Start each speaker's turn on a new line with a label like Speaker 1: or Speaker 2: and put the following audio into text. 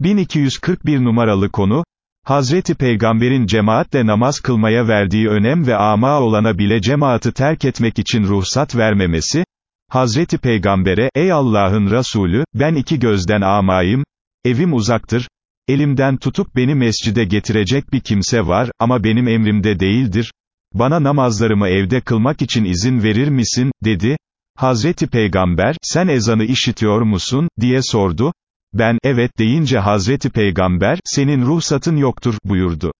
Speaker 1: 1241 numaralı konu, Hazreti Peygamber'in cemaatle namaz kılmaya verdiği önem ve ama olana bile cemaati terk etmek için ruhsat vermemesi, Hazreti Peygamber'e, ey Allah'ın Resulü, ben iki gözden amayım, evim uzaktır, elimden tutup beni mescide getirecek bir kimse var, ama benim emrimde değildir, bana namazlarımı evde kılmak için izin verir misin, dedi, Hazreti Peygamber, sen ezanı işitiyor musun, diye sordu, ben, evet deyince Hazreti Peygamber, senin ruhsatın yoktur, buyurdu.